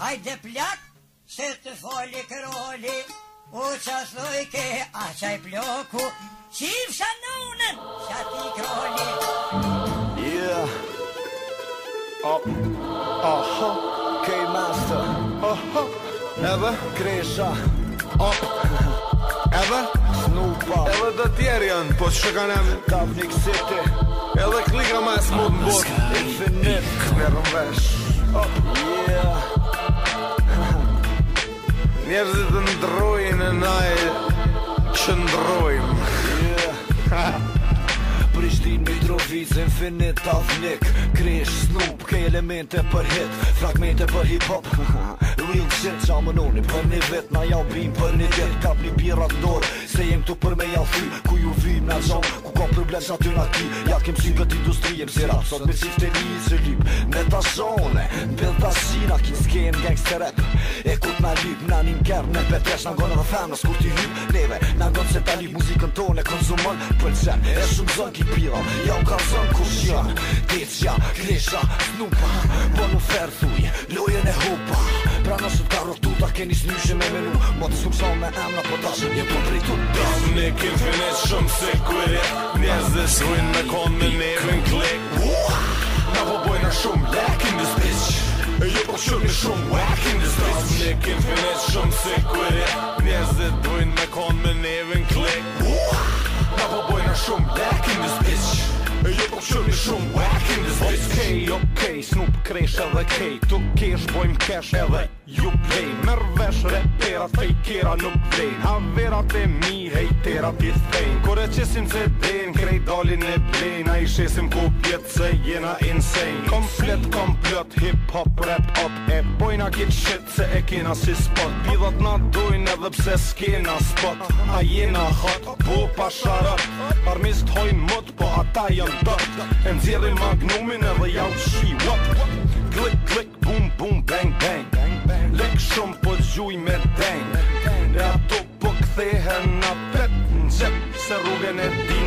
Hajde plak, se të foli kërolli, u qasloj ke aqaj bloku, qiv shanonën, qa ti kërolli. Yeah, oh, oh, oh, okay, master, oh, oh, ever, kresha, oh, ever, snupa, edhe dhe tjerë janë, po që kanë em, Dabnik City, edhe klika ma e smutë në bot, infinit, me vesh oh, yeah. njerëzit të ndrojnë Naj që ndrojmë Prishtin me trovizë Infinite Tavnik Krish, Snoop, ke elemente për hit Fragmente për hip-hop Real shit qa më noni për një vet Na jau bim për një jet Kap një pira të dorë Se jem këtu për me jau fi Ku ju vi me zonë Ku ka problem që ty na ti Ja kem si vet industri Jem si rap Sot me si shte një që lip Me ta zone Bel ta sina Ki s'ke jem gang s'ke rap E kut t'na lip Na një kërë Në petresh Na gona dhe fem Në skur t'i hyp Neve Na gona se ta lip Muzikën tonë E konzumon Për zem E shumë Ki pira Ja u ka zonë Kus janë Dec ja, Nuk për po në ferë thuj, lojën e hupa brana se t'ka rotu Ta keni s'nyshe me menu Ma po të sumë sa me emna po ta shumë Një po pritu Dost me kem finis shumë se kërë Njerëz dhe shruin me kon me nevin klik Na po bojna shumë lek in E bitch Jo po shumë një shumë whack in this bitch Dost me kem finis shumë se kërë Njerëz dhe me kon me nevin klik Na po bojna shumë lek play Snoop kresh edhe kej Tu kesh bojm kesh edhe ju play Mërvesh, vesh repera fejkera nuk play Ha vera te mi hejtera ti thejn Kure qesim se den krej dalin e blen A i shesim ku pjetë se jena insane kom komplet Hip hop, rap, op E bojna kit shit se e kina si spot Bidhat na dojnë edhe pse s'kina spot A jena hot, po pasharot Armist hoj mot, po ata jën dot E nëzjeli magnumin edhe jau shi what Glik, glik, bum, bum, bang, bang Lek shumë po zhuj me dang E ato po kthehen na pet Në gjep se rrugën e di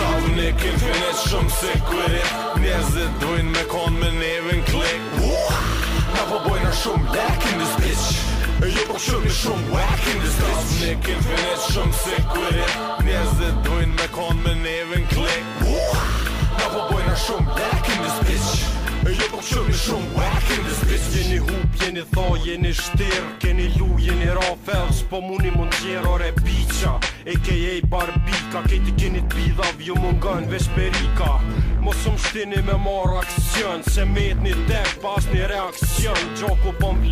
stop nikin finish shum se kuri Njerëzit dojn me kon me nevin klik Na po bojna shum lack in this bitch E jo po shum i shum whack in this bitch Stop nikin finish shum se kuri Njerëzit dojn me kon keni tho, jeni shtir, keni lu, jeni rafels Po muni mund tjerë, ore bicha e kej e barbika Keti keni t'bidha, vjo mund gën, vesh perika Mosëm shtini me marë aksion, se met një tem, pas një reaksion Gjoku po më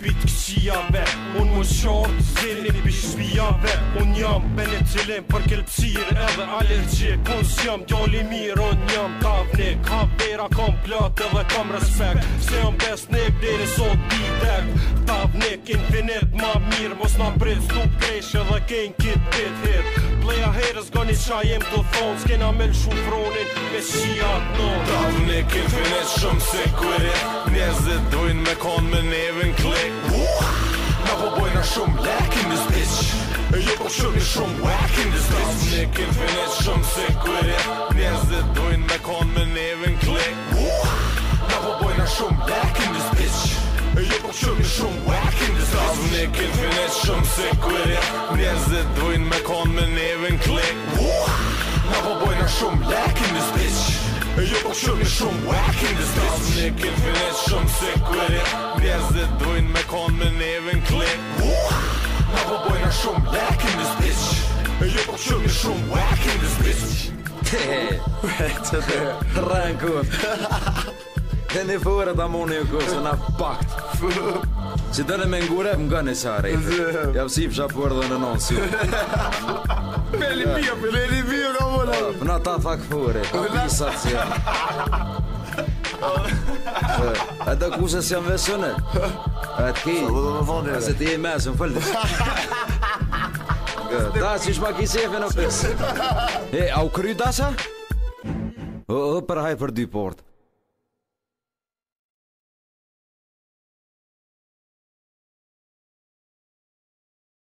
pitë këshijave Un më shorë të zilin për shpijave Un jam bene cilin për kelpsir edhe allergjik Un s'jam djoli mirë, un jam tavnik Ka vera kom plët edhe kam respekt Se jam besnik dhe sot bidek Tavnik infinit ma mirë Mos na brez du kresh edhe kejn kit bit hit Pleja herës gani qa jem të thonë S'kena me lëshu fronin me shijat në Tavnik infinit shumë se kërit Njezit me kon me neve Shumë i shumë whack in this bitch Ne kem finet shumë se kure Njerëzit dojnë me kon me neve në klik Na po bojna shumë back in this bitch jo po shumë i shumë whack in this bitch Ne kem finet shumë se kure Njerëzit dojnë me kon me neve në klik Na po bojna shumë back in this bitch E jo po shumë i shumë whack in this bitch Ne kem finet shumë se kure Njerëzit dojnë me kon me neve në klik Na po bojna shumë back came this bitch And you both show me this bitch to the rank Dhe një fërë të amoni u kësë, në pakt Që dhe më që Jam si për shapuar dhe në nënë si Peli bia, peli bia, mëllë ta fa këfure, për po, në pisa të si E të kusës jam vesunet E të e se ti e më fëllë gë, dasë ishma ki sefe në pesë E, au kry, dasa? O, o, për hajë për dy portë